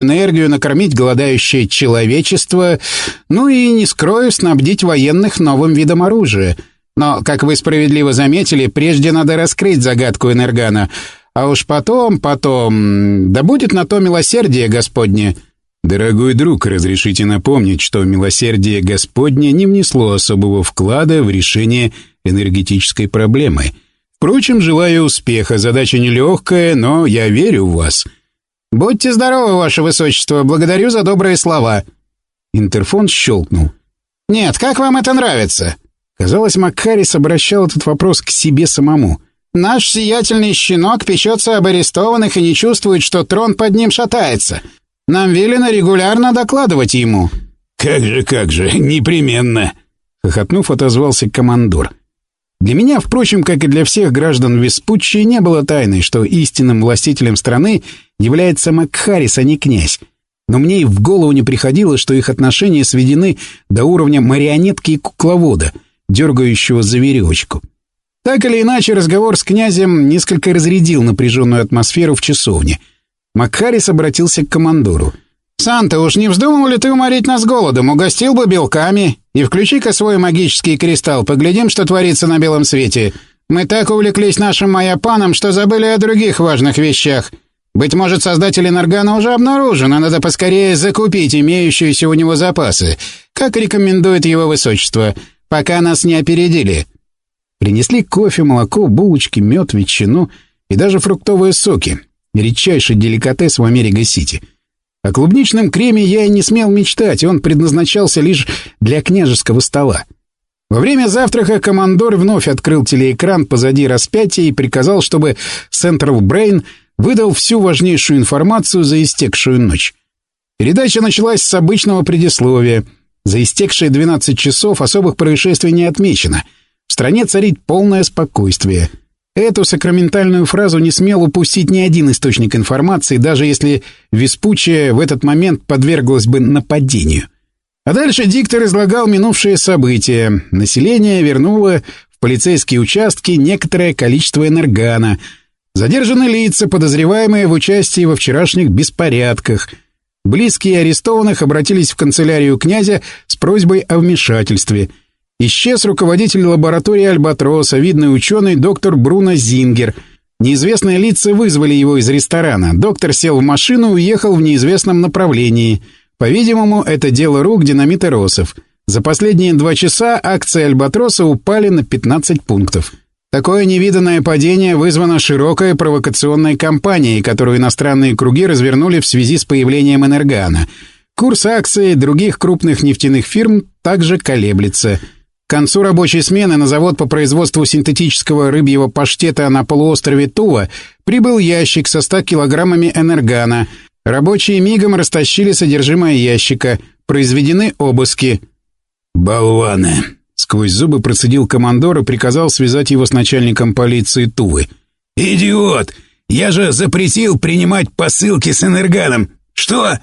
энергию, накормить голодающее человечество, ну и, не скрою, снабдить военных новым видом оружия. Но, как вы справедливо заметили, прежде надо раскрыть загадку Энергана, а уж потом, потом... Да будет на то милосердие Господне. Дорогой друг, разрешите напомнить, что милосердие Господне не внесло особого вклада в решение энергетической проблемы. Впрочем, желаю успеха, задача нелегкая, но я верю в вас. «Будьте здоровы, ваше высочество, благодарю за добрые слова». Интерфон щелкнул. «Нет, как вам это нравится?» Казалось, Маккарис обращал этот вопрос к себе самому. «Наш сиятельный щенок печется об арестованных и не чувствует, что трон под ним шатается. Нам велено регулярно докладывать ему». «Как же, как же, непременно!» Хохотнув, отозвался командор. Для меня, впрочем, как и для всех граждан Веспуччи, не было тайной, что истинным властителем страны является Макхарис, а не князь. Но мне и в голову не приходило, что их отношения сведены до уровня марионетки и кукловода, дергающего за веревочку. Так или иначе, разговор с князем несколько разрядил напряженную атмосферу в часовне. Макхарис обратился к командору. «Санта, уж не вздумал ли ты уморить нас голодом? Угостил бы белками. И включи-ка свой магический кристалл, поглядим, что творится на белом свете. Мы так увлеклись нашим Майяпаном, что забыли о других важных вещах». Быть может, создатель Энергана уже обнаружен, а надо поскорее закупить имеющиеся у него запасы, как рекомендует его высочество, пока нас не опередили. Принесли кофе, молоко, булочки, мед, ветчину и даже фруктовые соки. Редчайший деликатес в Америка-Сити. О клубничном креме я и не смел мечтать, он предназначался лишь для княжеского стола. Во время завтрака командор вновь открыл телеэкран позади распятия и приказал, чтобы Central Brain — выдал всю важнейшую информацию за истекшую ночь. Передача началась с обычного предисловия. За истекшие 12 часов особых происшествий не отмечено. В стране царит полное спокойствие. Эту сакраментальную фразу не смел упустить ни один источник информации, даже если Веспучия в этот момент подверглась бы нападению. А дальше диктор излагал минувшие события. Население вернуло в полицейские участки некоторое количество энергана — Задержаны лица, подозреваемые в участии во вчерашних беспорядках. Близкие арестованных обратились в канцелярию князя с просьбой о вмешательстве. Исчез руководитель лаборатории Альбатроса, видный ученый доктор Бруно Зингер. Неизвестные лица вызвали его из ресторана. Доктор сел в машину и уехал в неизвестном направлении. По-видимому, это дело рук динамита Росов. За последние два часа акции Альбатроса упали на 15 пунктов. Такое невиданное падение вызвано широкой провокационной кампанией, которую иностранные круги развернули в связи с появлением Энергана. Курс акций других крупных нефтяных фирм также колеблется. К концу рабочей смены на завод по производству синтетического рыбьего паштета на полуострове Тува прибыл ящик со 100 килограммами энергана. Рабочие мигом растащили содержимое ящика. Произведены обыски. «Болваны!» Сквозь зубы процедил командор и приказал связать его с начальником полиции Тувы. «Идиот! Я же запретил принимать посылки с энерганом! Что?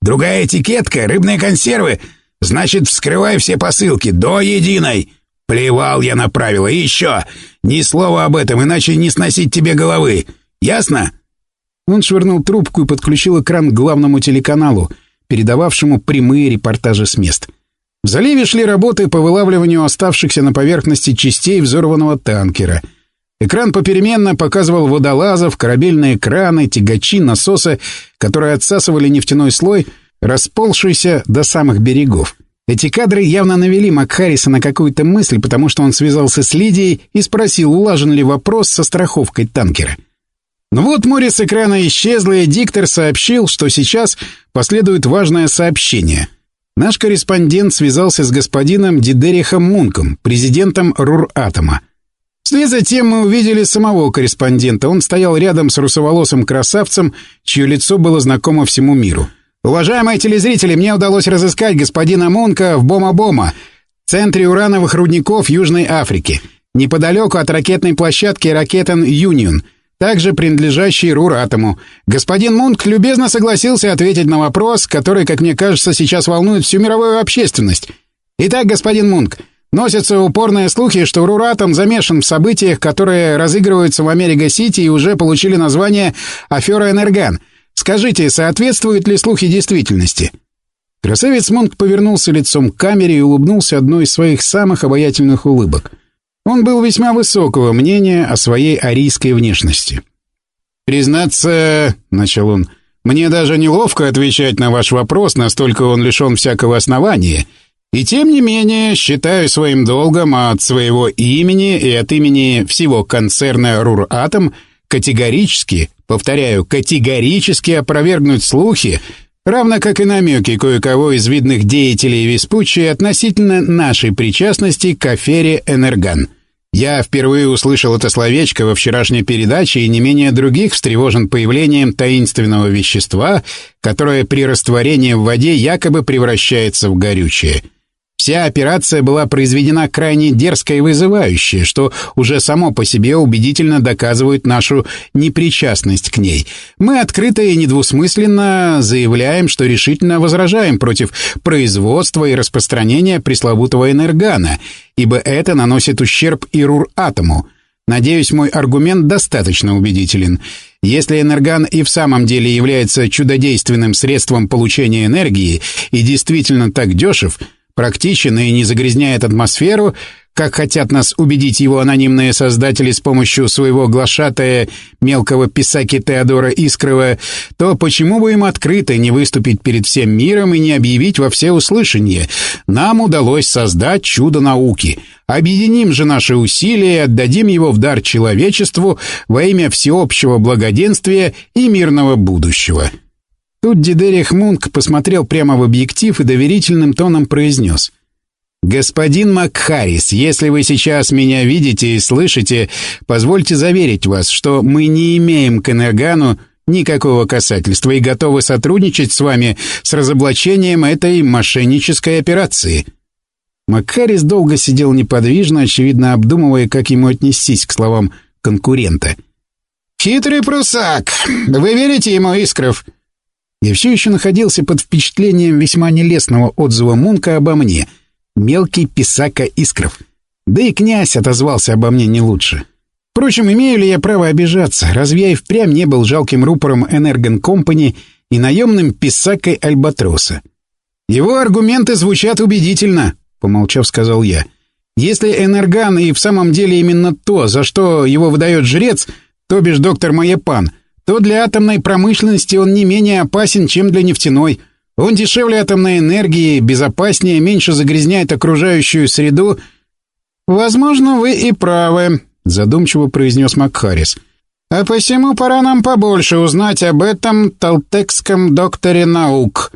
Другая этикетка? Рыбные консервы? Значит, вскрывай все посылки до единой! Плевал я на правила! И еще! Ни слова об этом, иначе не сносить тебе головы! Ясно?» Он швырнул трубку и подключил экран к главному телеканалу, передававшему прямые репортажи с мест. В заливе шли работы по вылавливанию оставшихся на поверхности частей взорванного танкера. Экран попеременно показывал водолазов, корабельные краны, тягачи, насосы, которые отсасывали нефтяной слой, расползшийся до самых берегов. Эти кадры явно навели Макхариса на какую-то мысль, потому что он связался с Лидией и спросил, улажен ли вопрос со страховкой танкера. Но ну вот море с экрана исчезло, и диктор сообщил, что сейчас последует важное сообщение — Наш корреспондент связался с господином Дидерихом Мунком, президентом Руратома. Вслед за тем мы увидели самого корреспондента. Он стоял рядом с русоволосым красавцем, чье лицо было знакомо всему миру. «Уважаемые телезрители, мне удалось разыскать господина Мунка в Бома-Бома, центре урановых рудников Южной Африки, неподалеку от ракетной площадки «Ракетен Юнион», также принадлежащий Руратому. Господин Мунк любезно согласился ответить на вопрос, который, как мне кажется, сейчас волнует всю мировую общественность. Итак, господин Мунк, носятся упорные слухи, что Руратом замешан в событиях, которые разыгрываются в Америка-Сити и уже получили название «Афера Энерган». Скажите, соответствуют ли слухи действительности?» Красавец Монк повернулся лицом к камере и улыбнулся одной из своих самых обаятельных улыбок. Он был весьма высокого мнения о своей арийской внешности. «Признаться, — начал он, — мне даже неловко отвечать на ваш вопрос, настолько он лишен всякого основания, и тем не менее считаю своим долгом от своего имени и от имени всего концерна «Руратом» категорически, повторяю, категорически опровергнуть слухи, равно как и намеки кое-кого из видных деятелей Веспуччи относительно нашей причастности к афере «Энерган». Я впервые услышал это словечко во вчерашней передаче и не менее других встревожен появлением таинственного вещества, которое при растворении в воде якобы превращается в горючее – Вся операция была произведена крайне дерзко и вызывающе, что уже само по себе убедительно доказывает нашу непричастность к ней. Мы открыто и недвусмысленно заявляем, что решительно возражаем против производства и распространения пресловутого энергана, ибо это наносит ущерб и РУР-атому. Надеюсь, мой аргумент достаточно убедителен. Если энерган и в самом деле является чудодейственным средством получения энергии и действительно так дешев – практичен и не загрязняет атмосферу, как хотят нас убедить его анонимные создатели с помощью своего глашатая мелкого писаки Теодора Искрова, то почему бы им открыто не выступить перед всем миром и не объявить во всеуслышание? Нам удалось создать чудо науки. Объединим же наши усилия и отдадим его в дар человечеству во имя всеобщего благоденствия и мирного будущего». Тут Дидерих Мунк посмотрел прямо в объектив и доверительным тоном произнес. «Господин Макхарис, если вы сейчас меня видите и слышите, позвольте заверить вас, что мы не имеем к Энергану никакого касательства и готовы сотрудничать с вами с разоблачением этой мошеннической операции». Макхарис долго сидел неподвижно, очевидно обдумывая, как ему отнестись к словам конкурента. «Хитрый прусак! Вы верите ему, Искров?» Я все еще находился под впечатлением весьма нелестного отзыва Мунка обо мне. Мелкий писака искров. Да и князь отозвался обо мне не лучше. Впрочем, имею ли я право обижаться? Разве я и впрямь не был жалким рупором Энерген Компани и наемным писакой Альбатроса? Его аргументы звучат убедительно, помолчав, сказал я. Если Энерган и в самом деле именно то, за что его выдает жрец, то бишь доктор Маепан — то для атомной промышленности он не менее опасен, чем для нефтяной. Он дешевле атомной энергии, безопаснее, меньше загрязняет окружающую среду. «Возможно, вы и правы», — задумчиво произнес Макхарис. «А посему пора нам побольше узнать об этом талтекском докторе наук».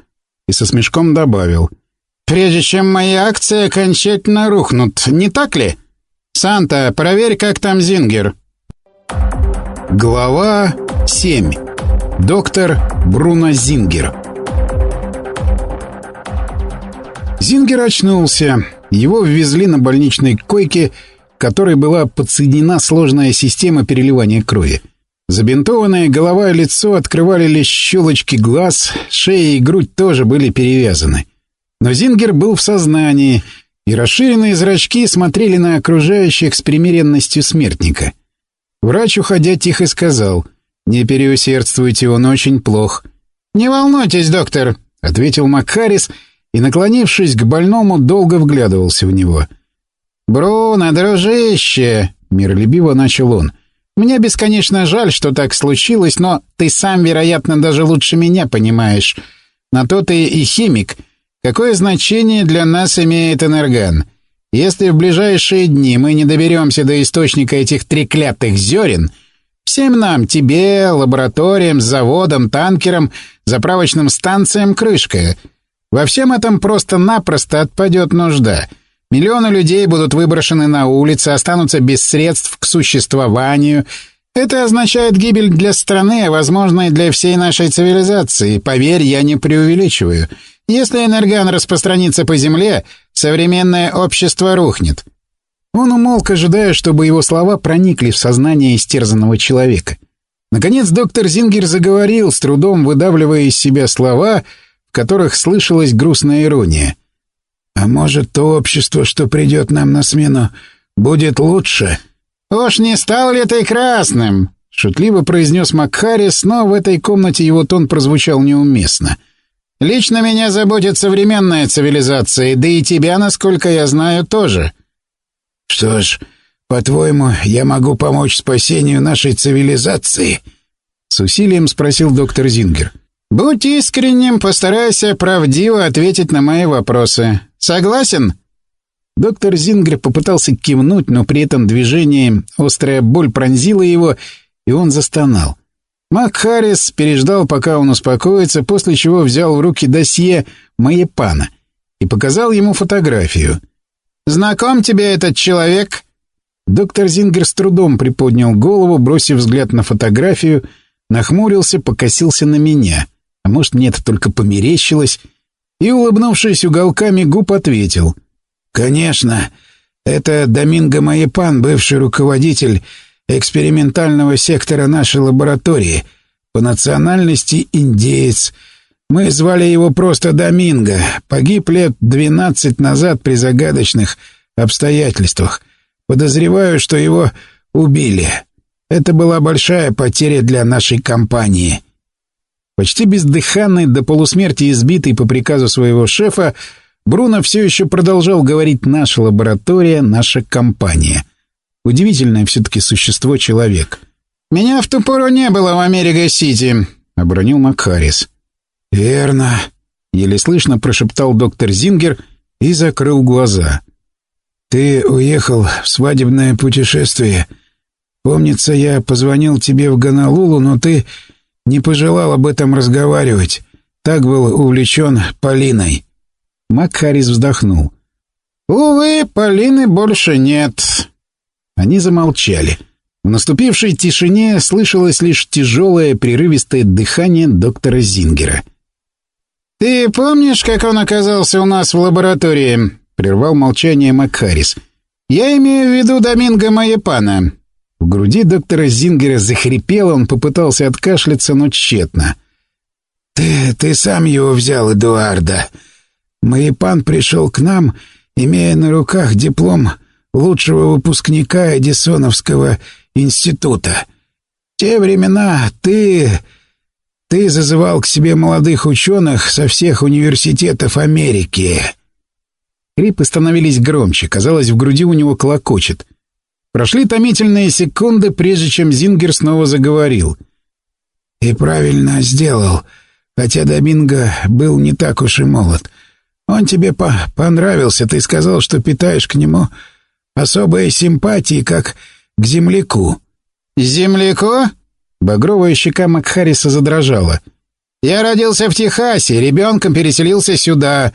И со смешком добавил. «Прежде чем мои акции окончательно рухнут, не так ли? Санта, проверь, как там Зингер». Глава 7. Доктор Бруно Зингер. Зингер очнулся. Его ввезли на больничной койке, которой была подсоединена сложная система переливания крови. Забинтованная голова и лицо открывали лишь щелочки глаз, шея и грудь тоже были перевязаны. Но Зингер был в сознании, и расширенные зрачки смотрели на окружающих с примиренностью смертника. Врач, уходя, тихо сказал — «Не переусердствуйте, он очень плох». «Не волнуйтесь, доктор», — ответил Макхарис и, наклонившись к больному, долго вглядывался в него. «Бруно, дружище!» — миролюбиво начал он. «Мне бесконечно жаль, что так случилось, но ты сам, вероятно, даже лучше меня понимаешь. На то ты и химик. Какое значение для нас имеет энерган? Если в ближайшие дни мы не доберемся до источника этих треклятых зерен...» Всем нам, тебе, лабораториям, заводам, танкерам, заправочным станциям крышка. Во всем этом просто-напросто отпадет нужда. Миллионы людей будут выброшены на улицы, останутся без средств к существованию. Это означает гибель для страны, а, возможно, и для всей нашей цивилизации. Поверь, я не преувеличиваю. Если энерган распространится по Земле, современное общество рухнет. Он умолк, ожидая, чтобы его слова проникли в сознание истерзанного человека. Наконец доктор Зингер заговорил, с трудом выдавливая из себя слова, в которых слышалась грустная ирония. «А может, то общество, что придет нам на смену, будет лучше?» «Уж не стал ли ты красным?» шутливо произнес Макхарис, но в этой комнате его тон прозвучал неуместно. «Лично меня заботит современная цивилизация, да и тебя, насколько я знаю, тоже». «Что ж, по-твоему, я могу помочь спасению нашей цивилизации?» С усилием спросил доктор Зингер. «Будь искренним, постарайся правдиво ответить на мои вопросы. Согласен?» Доктор Зингер попытался кивнуть, но при этом движении острая боль пронзила его, и он застонал. Мак Харрис переждал, пока он успокоится, после чего взял в руки досье Маепана и показал ему фотографию. «Знаком тебе этот человек?» Доктор Зингер с трудом приподнял голову, бросив взгляд на фотографию, нахмурился, покосился на меня. А может, мне это только померещилось? И, улыбнувшись уголками губ, ответил — «Конечно. Это Доминго Маепан, бывший руководитель экспериментального сектора нашей лаборатории. По национальности индеец. Мы звали его просто Доминго. Погиб лет двенадцать назад при загадочных обстоятельствах. Подозреваю, что его убили. Это была большая потеря для нашей компании». Почти бездыханный, до полусмерти избитый по приказу своего шефа, Бруно все еще продолжал говорить «наша лаборатория, наша компания». Удивительное все-таки существо человек. «Меня в ту пору не было в Америка-Сити», — обронил Макхарис. «Верно», — еле слышно прошептал доктор Зингер и закрыл глаза. «Ты уехал в свадебное путешествие. Помнится, я позвонил тебе в Гонолулу, но ты не пожелал об этом разговаривать. Так был увлечен Полиной». Макхарис вздохнул. «Увы, Полины больше нет». Они замолчали. В наступившей тишине слышалось лишь тяжелое, прерывистое дыхание доктора Зингера. «Ты помнишь, как он оказался у нас в лаборатории?» — прервал молчание Макхарис. «Я имею в виду Доминго Маепана». В груди доктора Зингера захрипело, он попытался откашляться, но тщетно. «Ты... ты сам его взял, Эдуарда», Маипан пришел к нам, имея на руках диплом лучшего выпускника Эдисоновского института. В те времена ты... ты зазывал к себе молодых ученых со всех университетов Америки». Крипы становились громче, казалось, в груди у него колокочет. Прошли томительные секунды, прежде чем Зингер снова заговорил. «И правильно сделал, хотя Доминго был не так уж и молод». Он тебе по понравился, ты сказал, что питаешь к нему особые симпатии, как к земляку». «Земляку?» Багровая щека Макхариса задрожала. «Я родился в Техасе, ребенком переселился сюда».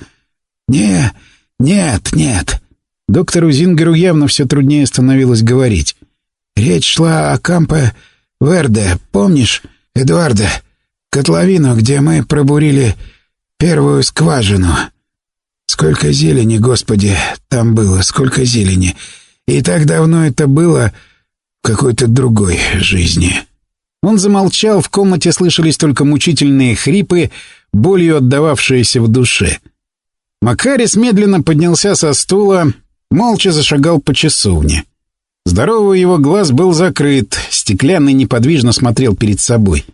«Не, нет, нет». Доктору Зингеру явно все труднее становилось говорить. Речь шла о Кампе Верде, помнишь, Эдуарда? Котловину, где мы пробурили первую скважину. Сколько зелени, Господи, там было, сколько зелени. И так давно это было в какой-то другой жизни. Он замолчал, в комнате слышались только мучительные хрипы, болью отдававшиеся в душе. Макарис медленно поднялся со стула, молча зашагал по часовне. Здоровый его глаз был закрыт, стеклянный неподвижно смотрел перед собой.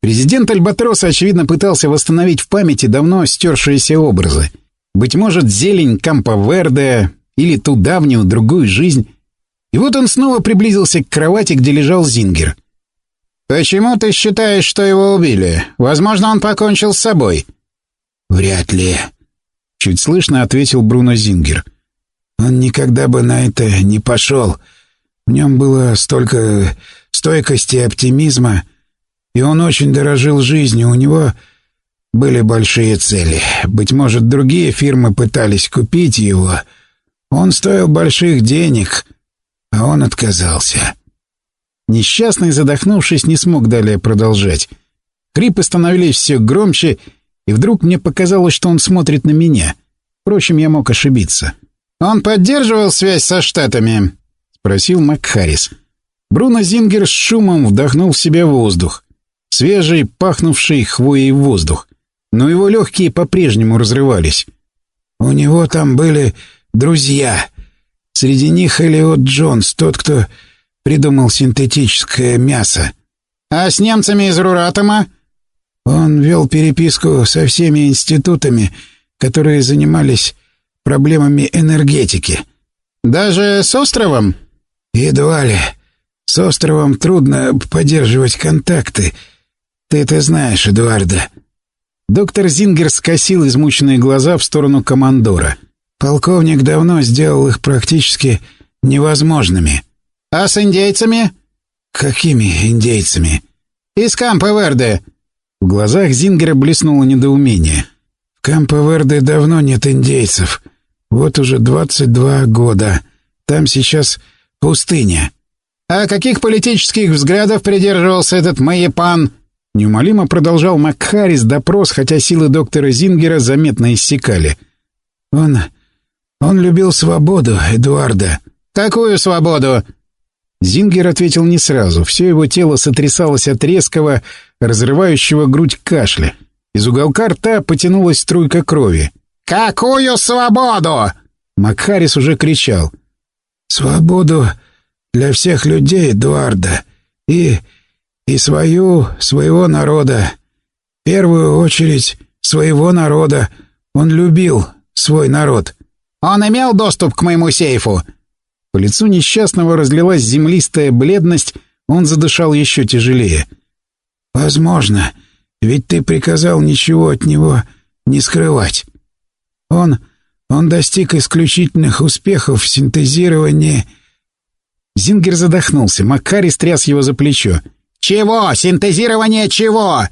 Президент Альбатроса, очевидно, пытался восстановить в памяти давно стершиеся образы — быть может, зелень Камповерде или ту давнюю, другую жизнь. И вот он снова приблизился к кровати, где лежал Зингер. «Почему ты считаешь, что его убили? Возможно, он покончил с собой». «Вряд ли», — чуть слышно ответил Бруно Зингер. «Он никогда бы на это не пошел. В нем было столько стойкости и оптимизма, и он очень дорожил жизнью. У него были большие цели. Быть может, другие фирмы пытались купить его. Он стоил больших денег, а он отказался. Несчастный, задохнувшись, не смог далее продолжать. Крипы становились все громче, и вдруг мне показалось, что он смотрит на меня. Впрочем, я мог ошибиться. «Он поддерживал связь со Штатами?» — спросил Макхарис. Бруно Зингер с шумом вдохнул в себя воздух. Свежий, пахнувший хвоей воздух но его легкие по-прежнему разрывались. «У него там были друзья. Среди них Элиот Джонс, тот, кто придумал синтетическое мясо». А с немцами из Руратома?» Он вел переписку со всеми институтами, которые занимались проблемами энергетики. «Даже с островом?» «Едва ли. С островом трудно поддерживать контакты. Ты это знаешь, Эдуарда». Доктор Зингер скосил измученные глаза в сторону командора. «Полковник давно сделал их практически невозможными». «А с индейцами?» «Какими индейцами?» «Из Кампа-Верде». В глазах Зингера блеснуло недоумение. «В Кампа-Верде давно нет индейцев. Вот уже двадцать два года. Там сейчас пустыня». «А каких политических взглядов придерживался этот Маепан?» Неумолимо продолжал Макхарис допрос, хотя силы доктора Зингера заметно иссякали. «Он... он любил свободу, Эдуарда». «Какую свободу?» Зингер ответил не сразу. Все его тело сотрясалось от резкого, разрывающего грудь кашля. Из уголка рта потянулась струйка крови. «Какую свободу?» Макхарис уже кричал. «Свободу для всех людей, Эдуарда. И и свою, своего народа. В первую очередь, своего народа. Он любил свой народ. Он имел доступ к моему сейфу? По лицу несчастного разлилась землистая бледность, он задышал еще тяжелее. «Возможно, ведь ты приказал ничего от него не скрывать. Он... он достиг исключительных успехов в синтезировании...» Зингер задохнулся, Макари стряс его за плечо. «Чего? Синтезирование чего?»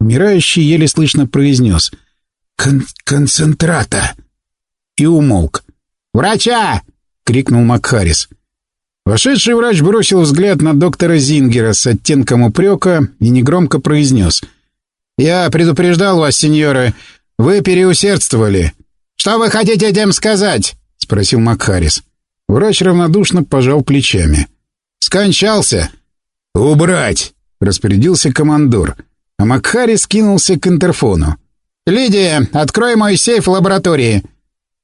Умирающий еле слышно произнес. Кон «Концентрата». И умолк. «Врача!» — крикнул Макхарис. Вошедший врач бросил взгляд на доктора Зингера с оттенком упрека и негромко произнес. «Я предупреждал вас, сеньоры. Вы переусердствовали. Что вы хотите этим сказать?» — спросил Макхарис. Врач равнодушно пожал плечами. «Скончался!» «Убрать!» — распорядился командор, а Макхари скинулся к интерфону. «Лидия, открой мой сейф в лаборатории.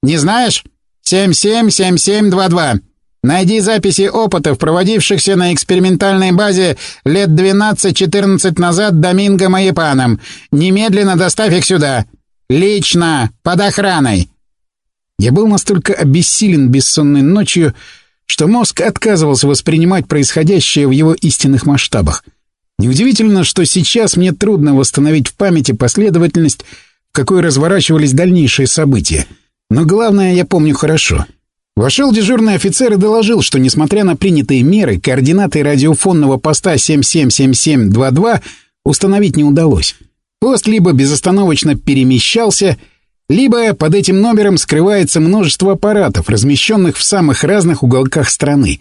Не знаешь? 777722. Найди записи опытов, проводившихся на экспериментальной базе лет 12-14 назад Доминго Маепаном. Немедленно доставь их сюда. Лично, под охраной». Я был настолько обессилен бессонной ночью, что мозг отказывался воспринимать происходящее в его истинных масштабах. Неудивительно, что сейчас мне трудно восстановить в памяти последовательность, в какой разворачивались дальнейшие события. Но главное я помню хорошо. Вошел дежурный офицер и доложил, что, несмотря на принятые меры, координаты радиофонного поста 777722 установить не удалось. Пост либо безостановочно перемещался, либо под этим номером скрывается множество аппаратов, размещенных в самых разных уголках страны.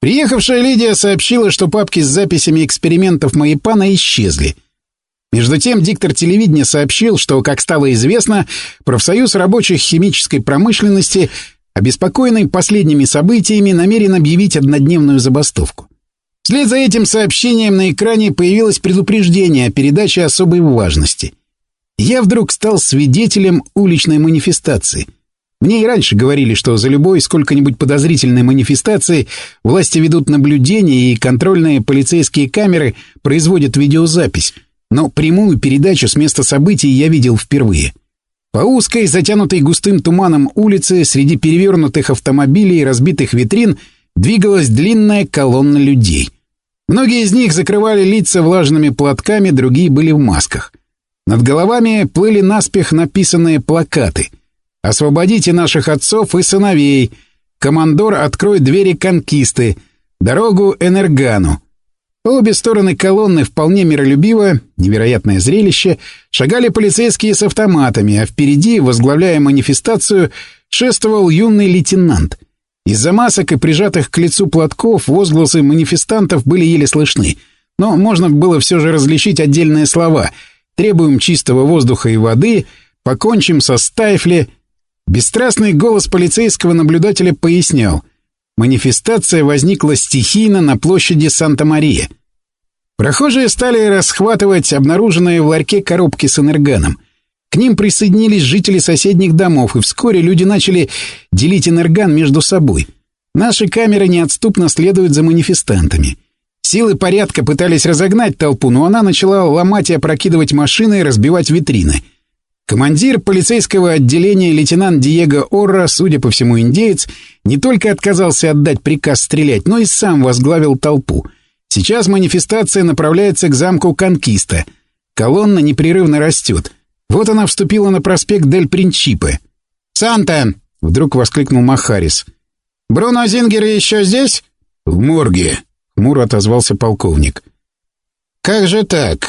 Приехавшая Лидия сообщила, что папки с записями экспериментов Маипана исчезли. Между тем диктор телевидения сообщил, что, как стало известно, профсоюз рабочих химической промышленности, обеспокоенный последними событиями, намерен объявить однодневную забастовку. Вслед за этим сообщением на экране появилось предупреждение о передаче особой важности — я вдруг стал свидетелем уличной манифестации. Мне и раньше говорили, что за любой сколько-нибудь подозрительной манифестацией власти ведут наблюдение и контрольные полицейские камеры производят видеозапись. Но прямую передачу с места событий я видел впервые. По узкой, затянутой густым туманом улице, среди перевернутых автомобилей и разбитых витрин, двигалась длинная колонна людей. Многие из них закрывали лица влажными платками, другие были в масках. Над головами плыли наспех написанные плакаты. «Освободите наших отцов и сыновей», «Командор, открой двери конкисты», «Дорогу Энергану». Обе стороны колонны вполне миролюбиво, невероятное зрелище, шагали полицейские с автоматами, а впереди, возглавляя манифестацию, шествовал юный лейтенант. Из-за масок и прижатых к лицу платков возгласы манифестантов были еле слышны, но можно было все же различить отдельные слова — Требуем чистого воздуха и воды, покончим со стайфли. Бесстрастный голос полицейского наблюдателя пояснял. Манифестация возникла стихийно на площади Санта-Мария. Прохожие стали расхватывать обнаруженные в ларьке коробки с энерганом. К ним присоединились жители соседних домов, и вскоре люди начали делить энерган между собой. Наши камеры неотступно следуют за манифестантами. Силы порядка пытались разогнать толпу, но она начала ломать и опрокидывать машины и разбивать витрины. Командир полицейского отделения лейтенант Диего Орра, судя по всему индеец, не только отказался отдать приказ стрелять, но и сам возглавил толпу. Сейчас манифестация направляется к замку Конкиста. Колонна непрерывно растет. Вот она вступила на проспект Дель Принчипе. «Санта!» — вдруг воскликнул Махарис. «Бруно Зингер еще здесь?» «В морге», — хмуро отозвался полковник. «Как же так?»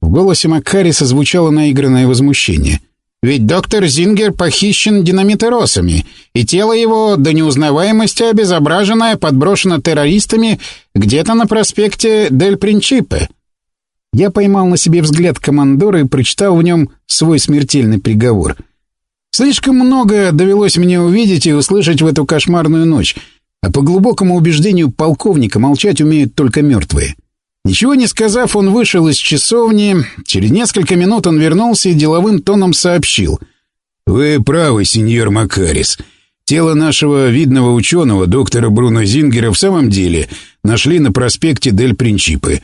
В голосе Маккариса звучало наигранное возмущение. «Ведь доктор Зингер похищен динамитеросами, и тело его до неузнаваемости обезображенное подброшено террористами где-то на проспекте Дель Принчипе». Я поймал на себе взгляд командора и прочитал в нем свой смертельный приговор. Слишком много довелось мне увидеть и услышать в эту кошмарную ночь, а по глубокому убеждению полковника молчать умеют только мертвые. Ничего не сказав, он вышел из часовни. Через несколько минут он вернулся и деловым тоном сообщил. «Вы правы, сеньор Макарис. Тело нашего видного ученого, доктора Бруно Зингера, в самом деле нашли на проспекте Дель Принчипы.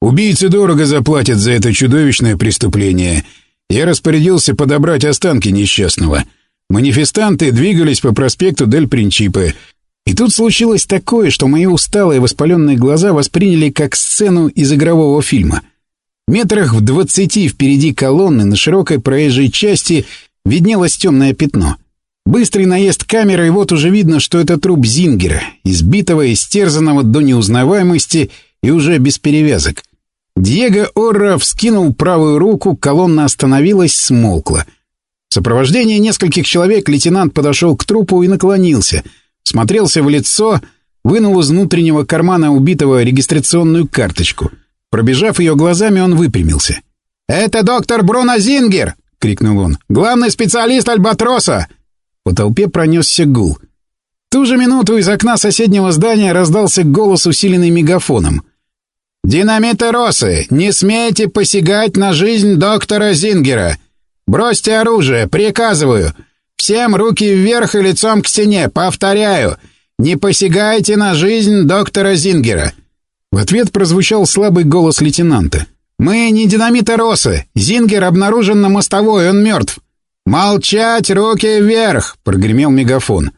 Убийцы дорого заплатят за это чудовищное преступление. Я распорядился подобрать останки несчастного. Манифестанты двигались по проспекту Дель Принчипе, и тут случилось такое, что мои усталые воспаленные глаза восприняли как сцену из игрового фильма. Метрах в двадцати впереди колонны на широкой проезжей части виднелось темное пятно. Быстрый наезд камеры, и вот уже видно, что это труп Зингера, избитого, истерзанного до неузнаваемости и уже без перевязок. Диего Орра вскинул правую руку, колонна остановилась, смолкла. В сопровождении нескольких человек лейтенант подошел к трупу и наклонился — смотрелся в лицо, вынул из внутреннего кармана убитого регистрационную карточку. Пробежав ее глазами, он выпрямился. «Это доктор Бруно Зингер!» — крикнул он. «Главный специалист Альбатроса!» По толпе пронесся гул. В ту же минуту из окна соседнего здания раздался голос, усиленный мегафоном. «Динамитеросы, не смейте посягать на жизнь доктора Зингера! Бросьте оружие, приказываю! Всем руки вверх и лицом к стене. Повторяю, не посягайте на жизнь доктора Зингера». В ответ прозвучал слабый голос лейтенанта. «Мы не динамиты Зингер обнаружен на мостовой, он мертв». «Молчать, руки вверх!» — прогремел мегафон.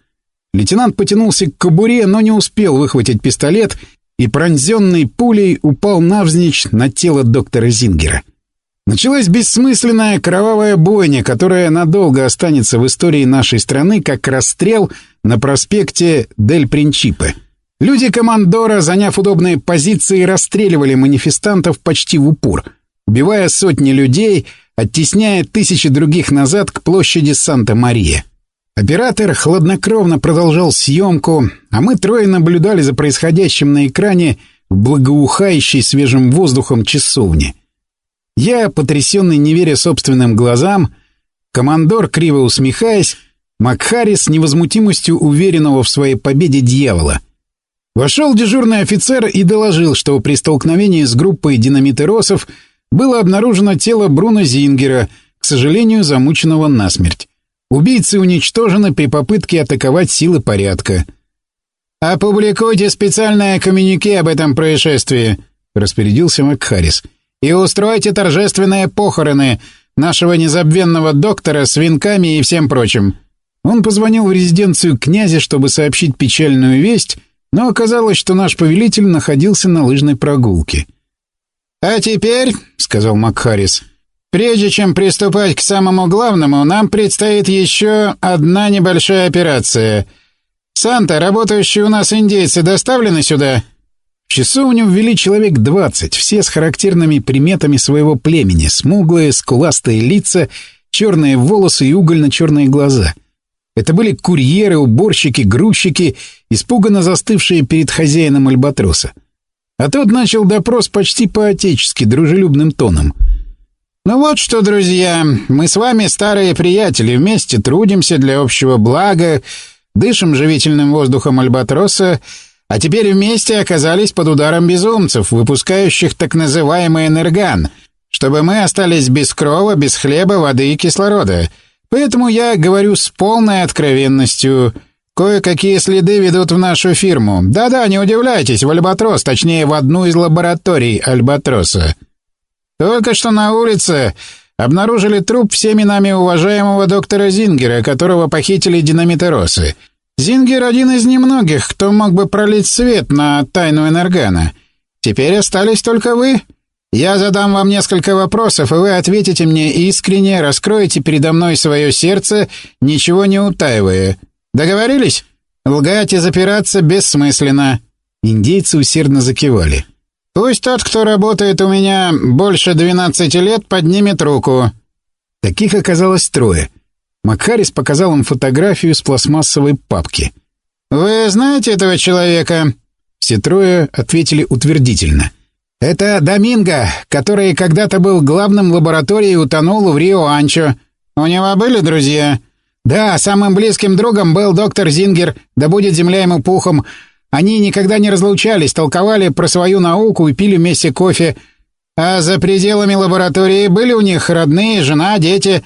Лейтенант потянулся к кобуре, но не успел выхватить пистолет и, пронзенный пулей, упал навзничь на тело доктора Зингера. Началась бессмысленная кровавая бойня, которая надолго останется в истории нашей страны как расстрел на проспекте Дель Принчипе. Люди командора, заняв удобные позиции, расстреливали манифестантов почти в упор, убивая сотни людей, оттесняя тысячи других назад к площади Санта-Мария. Оператор хладнокровно продолжал съемку, а мы трое наблюдали за происходящим на экране в благоухающей свежим воздухом часовне — я, потрясенный не веря собственным глазам, командор, криво усмехаясь, Макхарис с невозмутимостью уверенного в своей победе дьявола. Вошел дежурный офицер и доложил, что при столкновении с группой динамитеросов было обнаружено тело Бруно Зингера, к сожалению, замученного насмерть. Убийцы уничтожены при попытке атаковать силы порядка. «Опубликуйте специальное коммюнике об этом происшествии», — распорядился Макхарис и устройте торжественные похороны нашего незабвенного доктора с венками и всем прочим». Он позвонил в резиденцию князя, чтобы сообщить печальную весть, но оказалось, что наш повелитель находился на лыжной прогулке. «А теперь», — сказал Макхарис, — «прежде чем приступать к самому главному, нам предстоит еще одна небольшая операция. Санта, работающие у нас индейцы, доставлены сюда?» Часовню ввели человек двадцать, все с характерными приметами своего племени, смуглые, скуластые лица, черные волосы и угольно-черные глаза. Это были курьеры, уборщики, грузчики, испуганно застывшие перед хозяином альбатроса. А тот начал допрос почти по-отечески, дружелюбным тоном. «Ну вот что, друзья, мы с вами старые приятели, вместе трудимся для общего блага, дышим живительным воздухом альбатроса, а теперь вместе оказались под ударом безумцев, выпускающих так называемый энерган, чтобы мы остались без крова, без хлеба, воды и кислорода. Поэтому я говорю с полной откровенностью. Кое-какие следы ведут в нашу фирму. Да-да, не удивляйтесь, в Альбатрос, точнее, в одну из лабораторий Альбатроса. Только что на улице обнаружили труп всеми нами уважаемого доктора Зингера, которого похитили динамитеросы. Зингер один из немногих, кто мог бы пролить свет на тайну Энергана. Теперь остались только вы. Я задам вам несколько вопросов, и вы ответите мне искренне, раскроете передо мной свое сердце, ничего не утаивая. Договорились? Лгать и запираться бессмысленно». Индейцы усердно закивали. «Пусть тот, кто работает у меня больше двенадцати лет, поднимет руку». Таких оказалось трое. Макхарис показал им фотографию с пластмассовой папки. «Вы знаете этого человека?» Все трое ответили утвердительно. «Это Доминго, который когда-то был главным лабораторией и утонул в Рио-Анчо. У него были друзья?» Да, самым близким другом был доктор Зингер, да будет земля ему пухом. Они никогда не разлучались, толковали про свою науку и пили вместе кофе. А за пределами лаборатории были у них родные, жена, дети.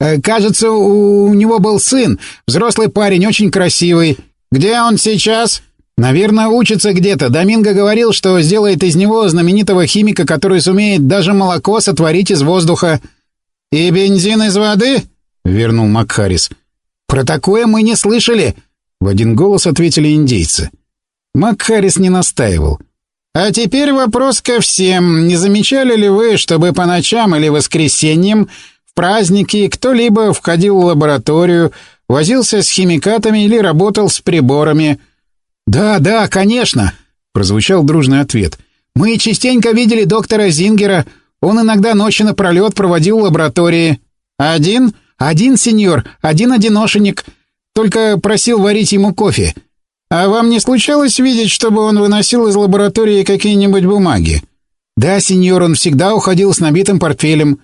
Э, кажется, у, него был сын, взрослый парень, очень красивый. Где он сейчас? Наверное, учится где-то. Доминго говорил, что сделает из него знаменитого химика, который сумеет даже молоко сотворить из воздуха. И бензин из воды? вернул Макхарис. «Про такое мы не слышали!» — в один голос ответили индейцы. Макхарис не настаивал. «А теперь вопрос ко всем. Не замечали ли вы, чтобы по ночам или воскресеньям праздники кто-либо входил в лабораторию, возился с химикатами или работал с приборами?» «Да, да, конечно!» — прозвучал дружный ответ. «Мы частенько видели доктора Зингера. Он иногда ночи напролет проводил в лаборатории». «Один?» «Один сеньор, один одиношенек. Только просил варить ему кофе». «А вам не случалось видеть, чтобы он выносил из лаборатории какие-нибудь бумаги?» «Да, сеньор, он всегда уходил с набитым портфелем».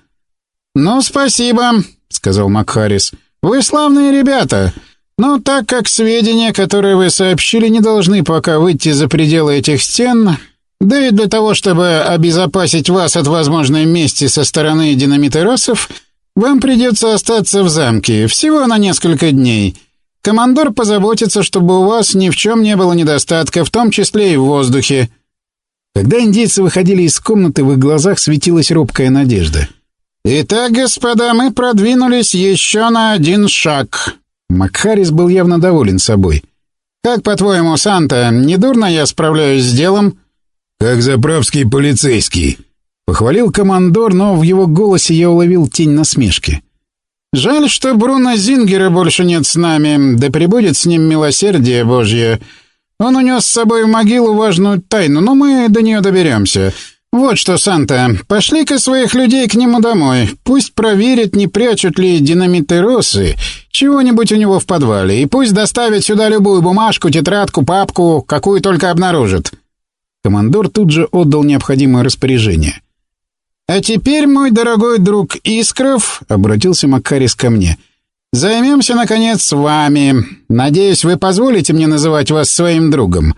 «Ну, спасибо», — сказал Макхарис. «Вы славные ребята. Но так как сведения, которые вы сообщили, не должны пока выйти за пределы этих стен, да и для того, чтобы обезопасить вас от возможной мести со стороны динамитеросов, вам придется остаться в замке, всего на несколько дней. Командор позаботится, чтобы у вас ни в чем не было недостатка, в том числе и в воздухе». Когда индейцы выходили из комнаты, в их глазах светилась робкая надежда. «Итак, господа, мы продвинулись еще на один шаг». Макхарис был явно доволен собой. «Как, по-твоему, Санта, недурно я справляюсь с делом?» «Как заправский полицейский», Похвалил командор, но в его голосе я уловил тень насмешки. «Жаль, что Бруно Зингера больше нет с нами, да прибудет с ним милосердие Божье. Он унес с собой в могилу важную тайну, но мы до нее доберемся. Вот что, Санта, пошли-ка своих людей к нему домой. Пусть проверят, не прячут ли динамитеросы чего-нибудь у него в подвале, и пусть доставят сюда любую бумажку, тетрадку, папку, какую только обнаружат». Командор тут же отдал необходимое распоряжение — «А теперь, мой дорогой друг Искров», — обратился Макарис ко мне, — «займемся, наконец, с вами. Надеюсь, вы позволите мне называть вас своим другом.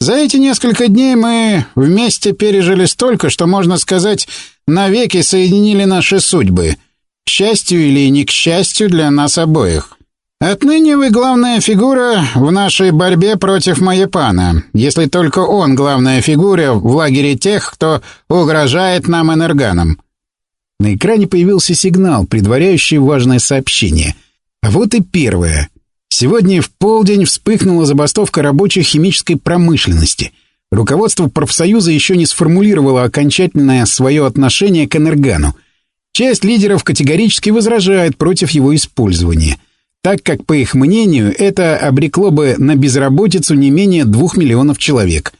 За эти несколько дней мы вместе пережили столько, что, можно сказать, навеки соединили наши судьбы. К счастью или не к счастью для нас обоих». Отныне вы главная фигура в нашей борьбе против Маепана, если только он главная фигура в лагере тех, кто угрожает нам энерганом». На экране появился сигнал, предваряющий важное сообщение. А вот и первое. Сегодня в полдень вспыхнула забастовка рабочих химической промышленности. Руководство профсоюза еще не сформулировало окончательное свое отношение к энергану. Часть лидеров категорически возражает против его использования — так как, по их мнению, это обрекло бы на безработицу не менее двух миллионов человек.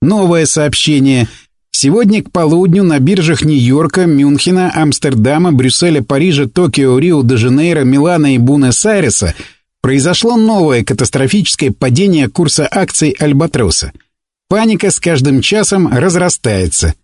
Новое сообщение. Сегодня к полудню на биржах Нью-Йорка, Мюнхена, Амстердама, Брюсселя, Парижа, Токио, Рио-де-Жанейро, Милана и Буэнос-Айреса произошло новое катастрофическое падение курса акций «Альбатроса». Паника с каждым часом разрастается.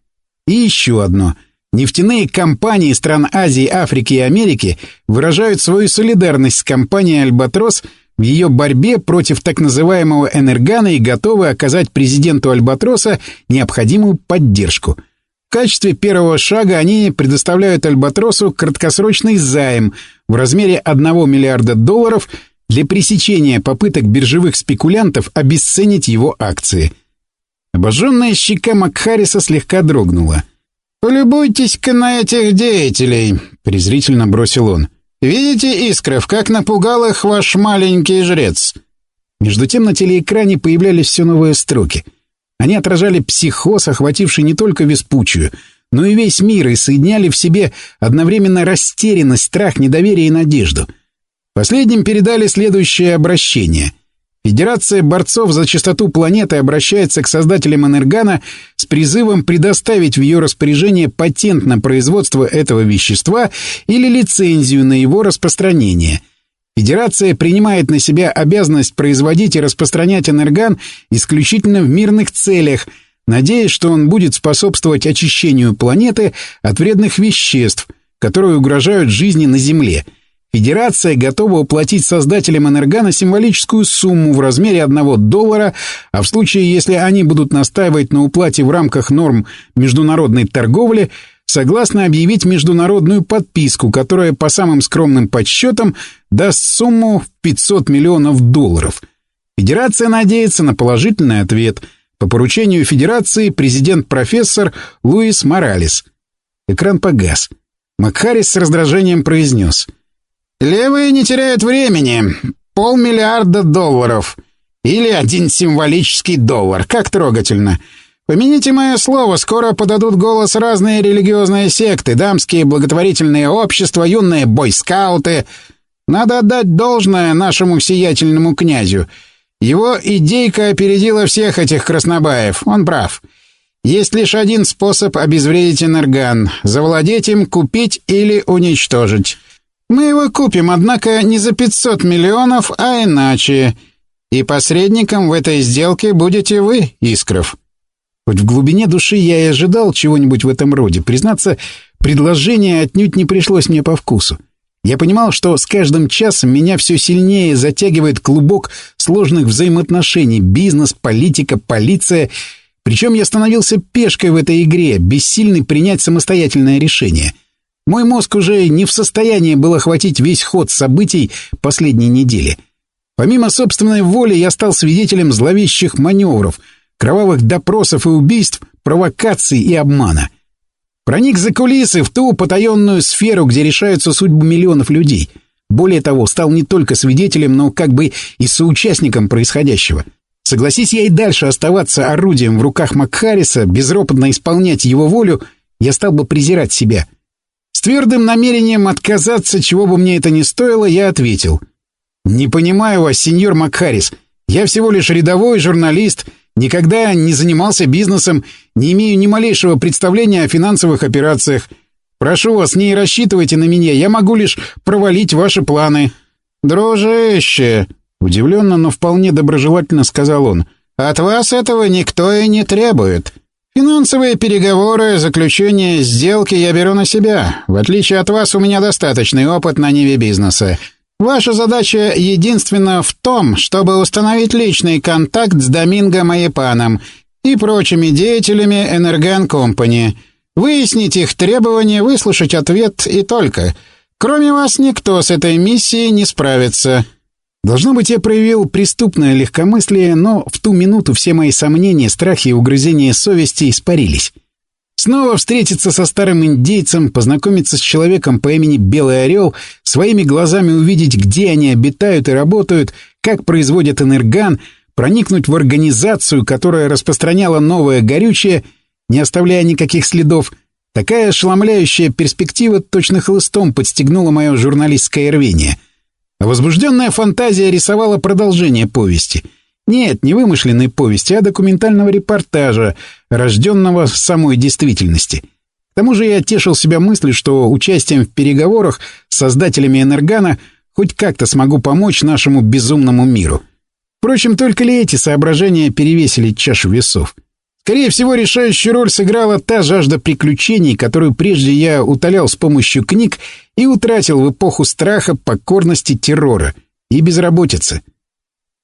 И еще одно – Нефтяные компании стран Азии, Африки и Америки выражают свою солидарность с компанией «Альбатрос» в ее борьбе против так называемого «Энергана» и готовы оказать президенту «Альбатроса» необходимую поддержку. В качестве первого шага они предоставляют «Альбатросу» краткосрочный займ в размере 1 миллиарда долларов для пресечения попыток биржевых спекулянтов обесценить его акции. Обожженная щека Макхариса слегка дрогнула. «Полюбуйтесь-ка на этих деятелей», — презрительно бросил он. «Видите, Искров, как напугал их ваш маленький жрец?» Между тем на телеэкране появлялись все новые строки. Они отражали психоз, охвативший не только Веспучию, но и весь мир, и соединяли в себе одновременно растерянность, страх, недоверие и надежду. Последним передали следующее обращение. Федерация борцов за чистоту планеты обращается к создателям Энергана с призывом предоставить в ее распоряжение патент на производство этого вещества или лицензию на его распространение – Федерация принимает на себя обязанность производить и распространять энерган исключительно в мирных целях, надеясь, что он будет способствовать очищению планеты от вредных веществ, которые угрожают жизни на Земле. Федерация готова уплатить создателям энергана символическую сумму в размере 1 доллара, а в случае, если они будут настаивать на уплате в рамках норм международной торговли – согласны объявить международную подписку, которая по самым скромным подсчетам даст сумму в 500 миллионов долларов. Федерация надеется на положительный ответ. По поручению Федерации президент-профессор Луис Моралес. Экран погас. Макхарис с раздражением произнес. «Левые не теряют времени. Полмиллиарда долларов. Или один символический доллар. Как трогательно. Помяните мое слово, скоро подадут голос разные религиозные секты, дамские благотворительные общества, юные бойскауты. Надо отдать должное нашему сиятельному князю. Его идейка опередила всех этих краснобаев, он прав. Есть лишь один способ обезвредить энерган — завладеть им, купить или уничтожить. Мы его купим, однако не за 500 миллионов, а иначе. И посредником в этой сделке будете вы, Искров. Хоть в глубине души я и ожидал чего-нибудь в этом роде. Признаться, предложение отнюдь не пришлось мне по вкусу. Я понимал, что с каждым часом меня все сильнее затягивает клубок сложных взаимоотношений. Бизнес, политика, полиция. Причем я становился пешкой в этой игре, бессильный принять самостоятельное решение. Мой мозг уже не в состоянии был охватить весь ход событий последней недели. Помимо собственной воли я стал свидетелем зловещих маневров — кровавых допросов и убийств, провокаций и обмана. Проник за кулисы в ту потаенную сферу, где решаются судьбы миллионов людей. Более того, стал не только свидетелем, но как бы и соучастником происходящего. Согласись я и дальше оставаться орудием в руках Макхариса, безропотно исполнять его волю, я стал бы презирать себя. С твердым намерением отказаться, чего бы мне это ни стоило, я ответил. «Не понимаю вас, сеньор Макхарис. Я всего лишь рядовой журналист, Никогда не занимался бизнесом, не имею ни малейшего представления о финансовых операциях. Прошу вас, не рассчитывайте на меня, я могу лишь провалить ваши планы». «Дружище!» — удивленно, но вполне доброжелательно сказал он. «От вас этого никто и не требует. Финансовые переговоры, заключение сделки я беру на себя. В отличие от вас, у меня достаточный опыт на ниве бизнеса. Ваша задача единственно в том, чтобы установить личный контакт с Доминго Маепаном и прочими деятелями Энерган Компани, выяснить их требования, выслушать ответ и только. Кроме вас никто с этой миссией не справится. Должно быть, я проявил преступное легкомыслие, но в ту минуту все мои сомнения, страхи и угрызения совести испарились. Снова встретиться со старым индейцем, познакомиться с человеком по имени Белый Орел, своими глазами увидеть, где они обитают и работают, как производят энерган, проникнуть в организацию, которая распространяла новое горючее, не оставляя никаких следов. Такая ошеломляющая перспектива точно хлыстом подстегнула мое журналистское рвение. Возбужденная фантазия рисовала продолжение повести — нет, не вымышленной повести, а документального репортажа, рожденного в самой действительности. К тому же я тешил себя мыслью, что участием в переговорах с создателями Энергана хоть как-то смогу помочь нашему безумному миру. Впрочем, только ли эти соображения перевесили чашу весов? Скорее всего, решающую роль сыграла та жажда приключений, которую прежде я утолял с помощью книг и утратил в эпоху страха, покорности, террора и безработицы.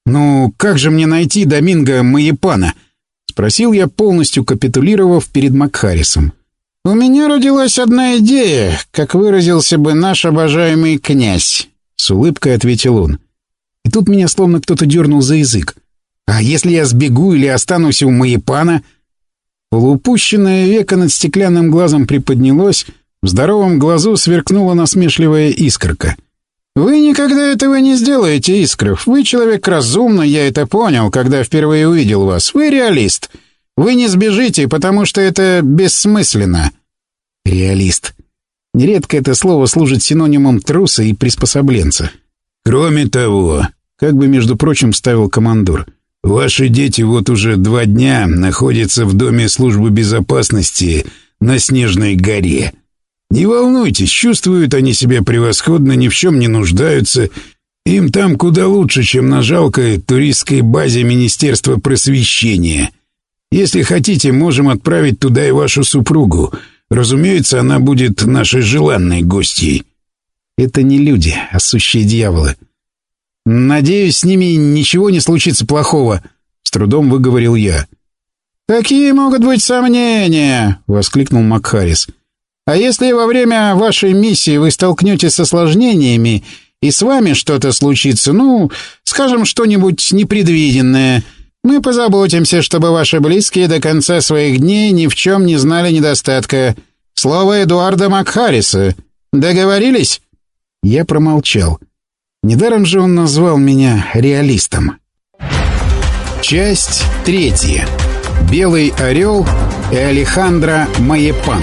«Ну, как же мне найти Доминго Маепана?» — спросил я, полностью капитулировав перед Макхарисом. «У меня родилась одна идея, как выразился бы наш обожаемый князь», — с улыбкой ответил он. И тут меня словно кто-то дернул за язык. «А если я сбегу или останусь у Маепана?» Полуупущенное веко над стеклянным глазом приподнялось, в здоровом глазу сверкнула насмешливая искорка. «Вы никогда этого не сделаете, Искров. Вы человек разумный, я это понял, когда впервые увидел вас. Вы реалист. Вы не сбежите, потому что это бессмысленно». «Реалист». Нередко это слово служит синонимом труса и приспособленца. «Кроме того», — как бы, между прочим, вставил командор, «ваши дети вот уже два дня находятся в Доме службы безопасности на Снежной горе. Не волнуйтесь, чувствуют они себя превосходно, ни в чем не нуждаются. Им там куда лучше, чем на жалкой туристской базе Министерства просвещения. Если хотите, можем отправить туда и вашу супругу. Разумеется, она будет нашей желанной гостьей». Это не люди, а сущие дьяволы. Надеюсь, с ними ничего не случится плохого, с трудом выговорил я. Какие могут быть сомнения, воскликнул Макхарис. А если во время вашей миссии вы столкнетесь с осложнениями и с вами что-то случится, ну, скажем, что-нибудь непредвиденное, мы позаботимся, чтобы ваши близкие до конца своих дней ни в чем не знали недостатка. Слово Эдуарда Макхариса. Договорились? Я промолчал. Недаром же он назвал меня реалистом. Часть третья. Белый орел и Алехандро Маепан.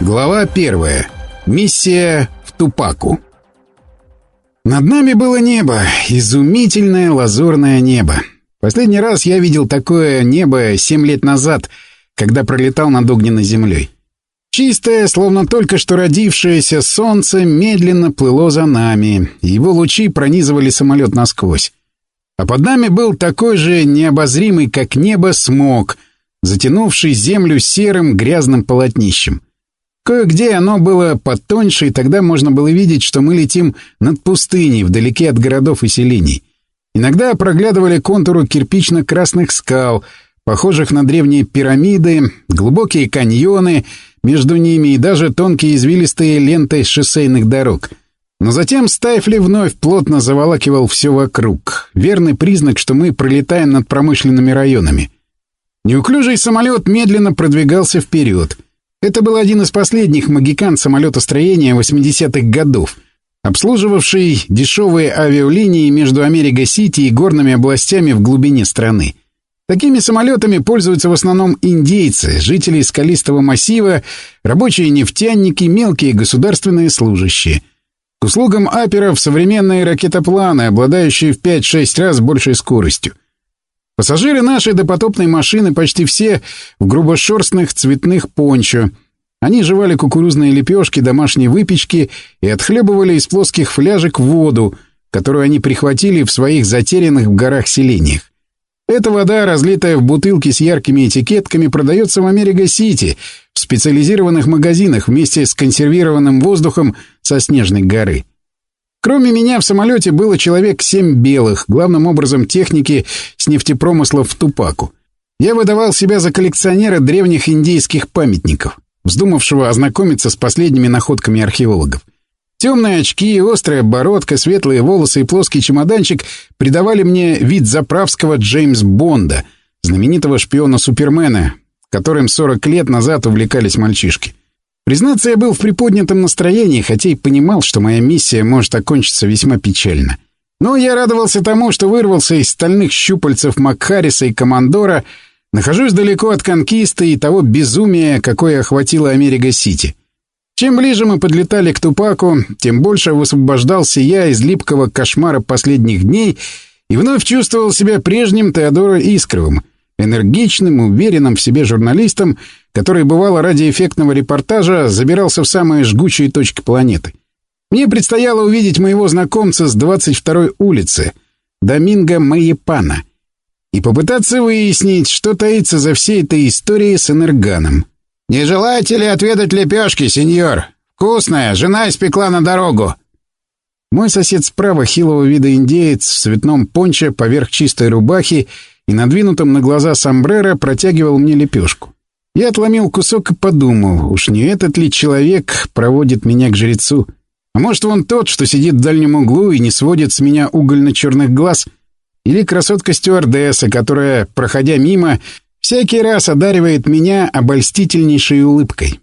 Глава первая. Миссия в Тупаку. Над нами было небо, изумительное лазурное небо. Последний раз я видел такое небо семь лет назад, когда пролетал над огненной землей. Чистое, словно только что родившееся солнце, медленно плыло за нами, его лучи пронизывали самолет насквозь. А под нами был такой же необозримый, как небо, смог, затянувший землю серым грязным полотнищем. Кое-где оно было потоньше, и тогда можно было видеть, что мы летим над пустыней, вдалеке от городов и селений. Иногда проглядывали контуры кирпично-красных скал, похожих на древние пирамиды, глубокие каньоны — между ними и даже тонкие извилистые ленты шоссейных дорог. Но затем Стайфли вновь плотно заволакивал все вокруг. Верный признак, что мы пролетаем над промышленными районами. Неуклюжий самолет медленно продвигался вперед. Это был один из последних магикан самолетостроения 80-х годов, обслуживавший дешевые авиалинии между Америка-Сити и горными областями в глубине страны. Такими самолетами пользуются в основном индейцы, жители скалистого массива, рабочие нефтяники, мелкие государственные служащие. К услугам аперов современные ракетопланы, обладающие в 5-6 раз большей скоростью. Пассажиры нашей допотопной машины почти все в грубошерстных цветных пончо. Они жевали кукурузные лепешки, домашней выпечки и отхлебывали из плоских фляжек воду, которую они прихватили в своих затерянных в горах селениях. Эта вода, разлитая в бутылки с яркими этикетками, продается в Америка-Сити, в специализированных магазинах вместе с консервированным воздухом со Снежной горы. Кроме меня в самолете было человек семь белых, главным образом техники с нефтепромыслов в Тупаку. Я выдавал себя за коллекционера древних индейских памятников, вздумавшего ознакомиться с последними находками археологов. Темные очки, острая бородка, светлые волосы и плоский чемоданчик придавали мне вид заправского Джеймс Бонда, знаменитого шпиона Супермена, которым 40 лет назад увлекались мальчишки. Признаться, я был в приподнятом настроении, хотя и понимал, что моя миссия может окончиться весьма печально. Но я радовался тому, что вырвался из стальных щупальцев Макхариса и Командора, нахожусь далеко от конкисты и того безумия, какое охватило Америка-Сити. Чем ближе мы подлетали к Тупаку, тем больше высвобождался я из липкого кошмара последних дней и вновь чувствовал себя прежним Теодором Искровым, энергичным, уверенным в себе журналистом, который, бывало, ради эффектного репортажа забирался в самые жгучие точки планеты. Мне предстояло увидеть моего знакомца с 22-й улицы, Доминго Майепана, и попытаться выяснить, что таится за всей этой историей с Энерганом. «Не желаете ли отведать лепешки, сеньор? Вкусная, жена испекла на дорогу». Мой сосед справа, хилого вида индеец, в цветном понче, поверх чистой рубахи и надвинутом на глаза сомбреро протягивал мне лепешку. Я отломил кусок и подумал, уж не этот ли человек проводит меня к жрецу. А может, вон тот, что сидит в дальнем углу и не сводит с меня угольно-черных глаз? Или красотка-стюардесса, которая, проходя мимо, всякий раз одаривает меня обольстительнейшей улыбкой?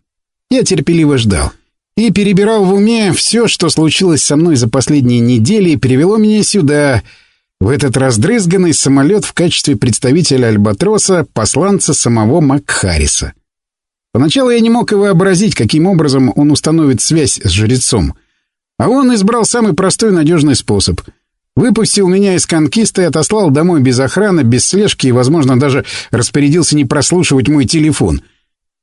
Я терпеливо ждал. И перебирал в уме все, что случилось со мной за последние недели, и привело меня сюда, в этот раздрызганный самолет в качестве представителя Альбатроса, посланца самого Макхариса. Поначалу я не мог и вообразить, каким образом он установит связь с жрецом. А он избрал самый простой и надежный способ. Выпустил меня из конкиста и отослал домой без охраны, без слежки и, возможно, даже распорядился не прослушивать мой телефон —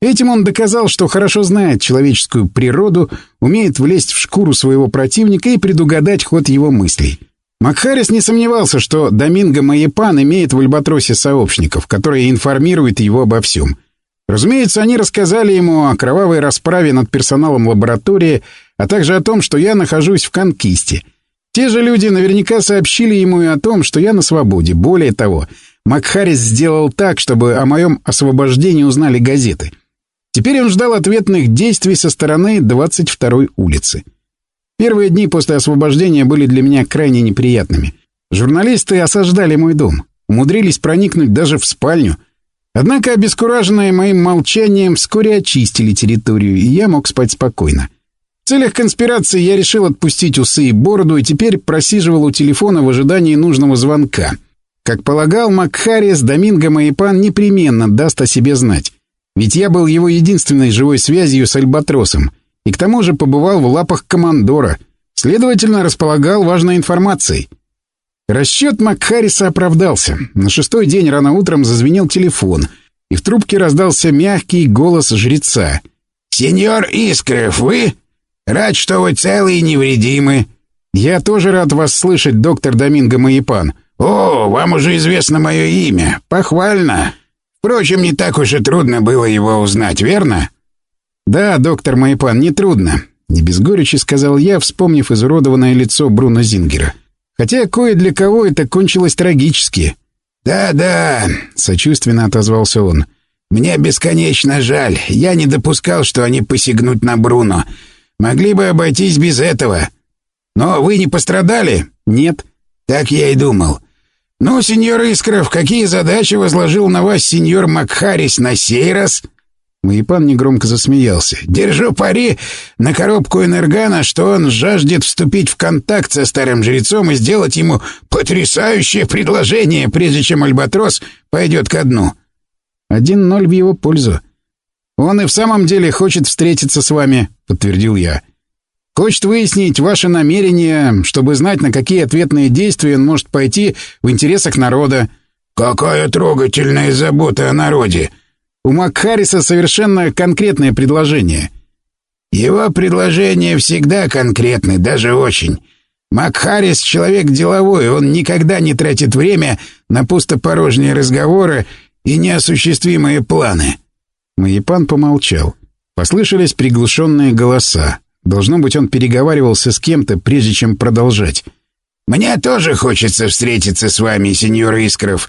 Этим он доказал, что хорошо знает человеческую природу, умеет влезть в шкуру своего противника и предугадать ход его мыслей. Макхарис не сомневался, что Доминго Маепан имеет в Альбатросе сообщников, которые информируют его обо всем. Разумеется, они рассказали ему о кровавой расправе над персоналом лаборатории, а также о том, что я нахожусь в Конкисте. Те же люди наверняка сообщили ему и о том, что я на свободе. Более того, Макхарис сделал так, чтобы о моем освобождении узнали газеты — Теперь он ждал ответных действий со стороны 22-й улицы. Первые дни после освобождения были для меня крайне неприятными. Журналисты осаждали мой дом, умудрились проникнуть даже в спальню. Однако, обескураженные моим молчанием, вскоре очистили территорию, и я мог спать спокойно. В целях конспирации я решил отпустить усы и бороду, и теперь просиживал у телефона в ожидании нужного звонка. Как полагал Макхарис, Доминго Маипан непременно даст о себе знать. Ведь я был его единственной живой связью с Альбатросом, и к тому же побывал в лапах командора, следовательно, располагал важной информацией. Расчет Макхариса оправдался. На шестой день рано утром зазвенел телефон, и в трубке раздался мягкий голос жреца. «Сеньор Искров, вы? Рад, что вы целы и невредимы». «Я тоже рад вас слышать, доктор Доминго Маепан». «О, вам уже известно мое имя. Похвально. Впрочем, не так уж и трудно было его узнать, верно? Да, доктор Майпан, не трудно. Не без горечи сказал я, вспомнив изуродованное лицо Бруно Зингера. Хотя кое для кого это кончилось трагически. «Да-да», — сочувственно отозвался он. «Мне бесконечно жаль. Я не допускал, что они посягнут на Бруно. Могли бы обойтись без этого. Но вы не пострадали?» «Нет». «Так я и думал. «Ну, сеньор Искров, какие задачи возложил на вас сеньор Макхарис на сей раз?» Маипан негромко засмеялся. «Держу пари на коробку энергана, что он жаждет вступить в контакт со старым жрецом и сделать ему потрясающее предложение, прежде чем Альбатрос пойдет ко дну». «Один ноль в его пользу». «Он и в самом деле хочет встретиться с вами», — подтвердил я. Хочет выяснить ваши намерения, чтобы знать, на какие ответные действия он может пойти в интересах народа». «Какая трогательная забота о народе!» У Макхариса совершенно конкретное предложение. «Его предложения всегда конкретны, даже очень. Макхарис — человек деловой, он никогда не тратит время на пустопорожние разговоры и неосуществимые планы». Маепан помолчал. Послышались приглушенные голоса. Должно быть, он переговаривался с кем-то, прежде чем продолжать. «Мне тоже хочется встретиться с вами, сеньор Искров.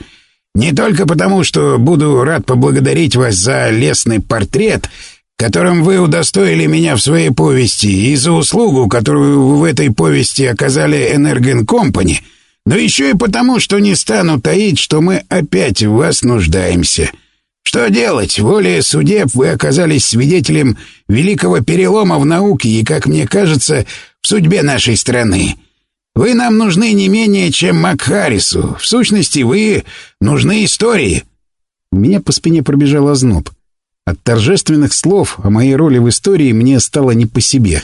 Не только потому, что буду рад поблагодарить вас за лестный портрет, которым вы удостоили меня в своей повести, и за услугу, которую вы в этой повести оказали Энерген Компани, но еще и потому, что не стану таить, что мы опять в вас нуждаемся». Что делать? Волей судеб вы оказались свидетелем великого перелома в науке и, как мне кажется, в судьбе нашей страны. Вы нам нужны не менее, чем Макхарису. В сущности, вы нужны истории». У меня по спине пробежал озноб. От торжественных слов о моей роли в истории мне стало не по себе.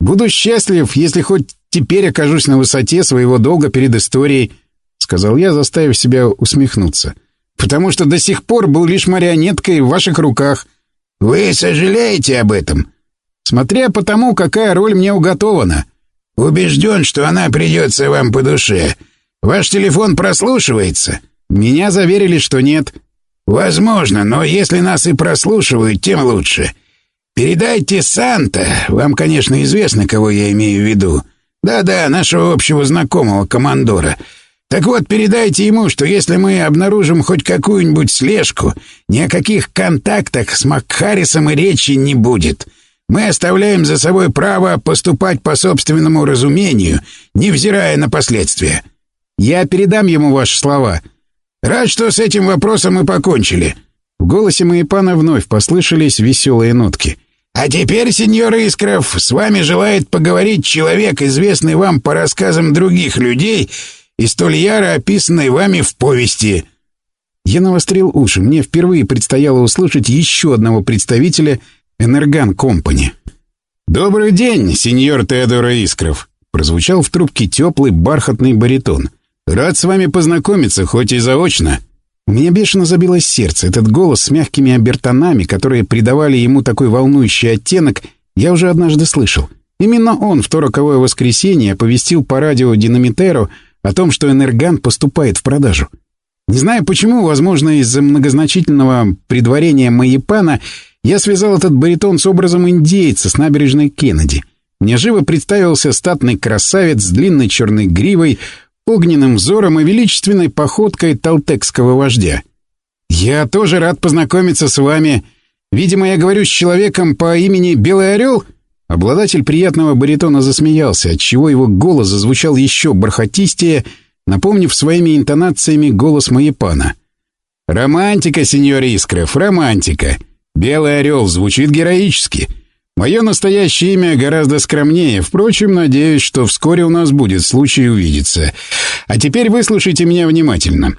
«Буду счастлив, если хоть теперь окажусь на высоте своего долга перед историей», — сказал я, заставив себя усмехнуться. — потому что до сих пор был лишь марионеткой в ваших руках. Вы сожалеете об этом? Смотря по тому, какая роль мне уготована. Убежден, что она придется вам по душе. Ваш телефон прослушивается? Меня заверили, что нет. Возможно, но если нас и прослушивают, тем лучше. Передайте Санта, вам, конечно, известно, кого я имею в виду. Да-да, нашего общего знакомого, командора — так вот, передайте ему, что если мы обнаружим хоть какую-нибудь слежку, ни о каких контактах с Макхарисом и речи не будет. Мы оставляем за собой право поступать по собственному разумению, невзирая на последствия. Я передам ему ваши слова. Рад, что с этим вопросом мы покончили. В голосе Маипана вновь послышались веселые нотки. А теперь, сеньор Искров, с вами желает поговорить человек, известный вам по рассказам других людей и столь яро описанный вами в повести. Я навострил уши. Мне впервые предстояло услышать еще одного представителя Энерган Компани. «Добрый день, сеньор Теодор Искров», — прозвучал в трубке теплый бархатный баритон. «Рад с вами познакомиться, хоть и заочно». У меня бешено забилось сердце. Этот голос с мягкими обертонами, которые придавали ему такой волнующий оттенок, я уже однажды слышал. Именно он в то роковое воскресенье оповестил по радио Динамитеру о том, что Энерган поступает в продажу. Не знаю почему, возможно, из-за многозначительного предварения Маепана, я связал этот баритон с образом индейца с набережной Кеннеди. Мне живо представился статный красавец с длинной черной гривой, огненным взором и величественной походкой талтекского вождя. «Я тоже рад познакомиться с вами. Видимо, я говорю с человеком по имени Белый Орел?» Обладатель приятного баритона засмеялся, отчего его голос зазвучал еще бархатистее, напомнив своими интонациями голос Маепана. «Романтика, сеньор Искров, романтика. Белый Орел звучит героически. Мое настоящее имя гораздо скромнее, впрочем, надеюсь, что вскоре у нас будет случай увидеться. А теперь выслушайте меня внимательно.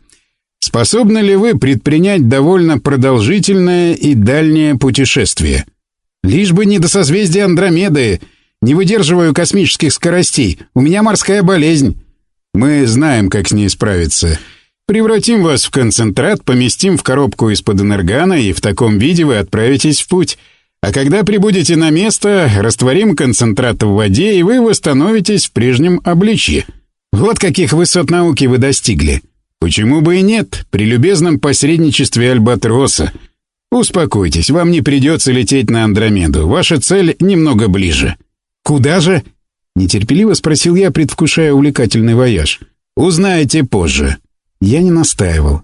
Способны ли вы предпринять довольно продолжительное и дальнее путешествие? Лишь бы не до созвездия Андромеды. Не выдерживаю космических скоростей. У меня морская болезнь. Мы знаем, как с ней справиться. Превратим вас в концентрат, поместим в коробку из-под энергана, и в таком виде вы отправитесь в путь. А когда прибудете на место, растворим концентрат в воде, и вы восстановитесь в прежнем обличье. Вот каких высот науки вы достигли. Почему бы и нет, при любезном посредничестве Альбатроса. Успокойтесь, вам не придется лететь на Андромеду. Ваша цель немного ближе. Куда же? Нетерпеливо спросил я, предвкушая увлекательный вояж. Узнаете позже. Я не настаивал.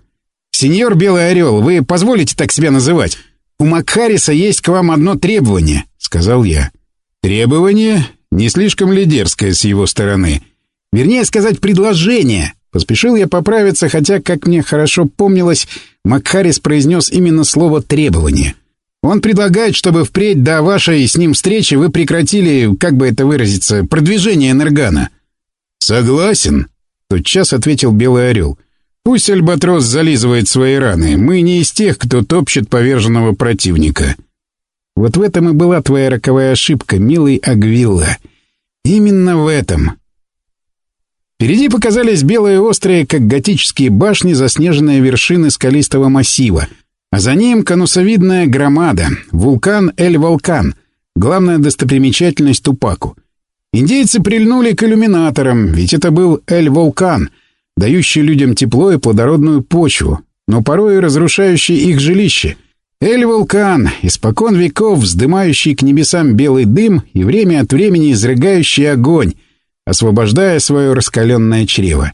«Сеньор Белый Орел, вы позволите так себя называть? «У Макхариса есть к вам одно требование», — сказал я. «Требование? Не слишком ли дерзкое с его стороны? Вернее сказать, предложение». Поспешил я поправиться, хотя, как мне хорошо помнилось, Макхарис произнес именно слово «требование». Он предлагает, чтобы впредь до вашей с ним встречи вы прекратили, как бы это выразиться, продвижение Энергана. «Согласен», — тотчас ответил Белый Орел. Пусть Альбатрос зализывает свои раны. Мы не из тех, кто топчет поверженного противника. Вот в этом и была твоя роковая ошибка, милый Агвилла. Именно в этом. Впереди показались белые острые, как готические башни, заснеженные вершины скалистого массива, а за ним конусовидная громада, вулкан Эль-Волкан, главная достопримечательность Тупаку. Индейцы прильнули к иллюминаторам, ведь это был Эль-Волкан — дающий людям тепло и плодородную почву, но порой разрушающий их жилище. Эль-вулкан, испокон веков вздымающий к небесам белый дым и время от времени изрыгающий огонь, освобождая свое раскаленное чрево.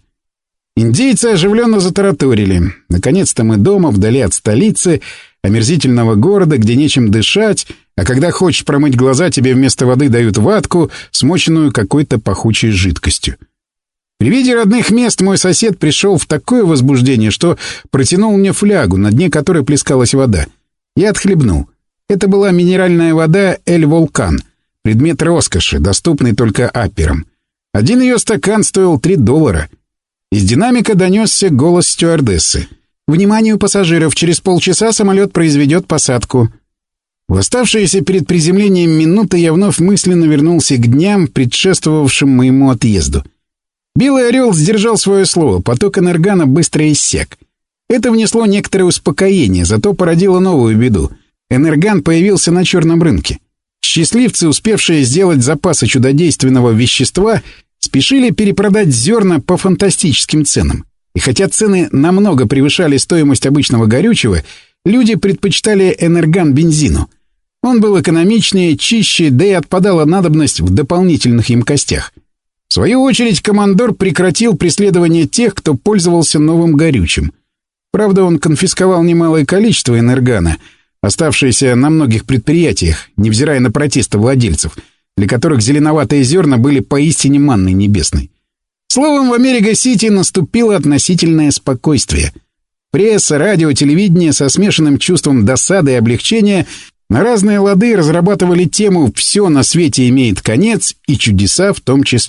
Индейцы оживленно затараторили. Наконец-то мы дома, вдали от столицы, омерзительного города, где нечем дышать, а когда хочешь промыть глаза, тебе вместо воды дают ватку, смоченную какой-то пахучей жидкостью. При виде родных мест мой сосед пришел в такое возбуждение, что протянул мне флягу, на дне которой плескалась вода. Я отхлебнул. Это была минеральная вода «Эль-Волкан», предмет роскоши, доступный только аперам. Один ее стакан стоил 3 доллара. Из динамика донесся голос стюардессы. «Вниманию пассажиров, через полчаса самолет произведет посадку». В оставшиеся перед приземлением минуты я вновь мысленно вернулся к дням, предшествовавшим моему отъезду — Белый орел сдержал свое слово, поток энергана быстро иссяк. Это внесло некоторое успокоение, зато породило новую беду. Энерган появился на черном рынке. Счастливцы, успевшие сделать запасы чудодейственного вещества, спешили перепродать зерна по фантастическим ценам. И хотя цены намного превышали стоимость обычного горючего, люди предпочитали энерган бензину. Он был экономичнее, чище, да и отпадала надобность в дополнительных емкостях. В свою очередь, командор прекратил преследование тех, кто пользовался новым горючим. Правда, он конфисковал немалое количество энергана, оставшиеся на многих предприятиях, невзирая на протесты владельцев, для которых зеленоватые зерна были поистине манной небесной. Словом, в Америка-Сити наступило относительное спокойствие. Пресса, радио, телевидение со смешанным чувством досады и облегчения на разные лады разрабатывали тему «Все на свете имеет конец» и чудеса в том числе.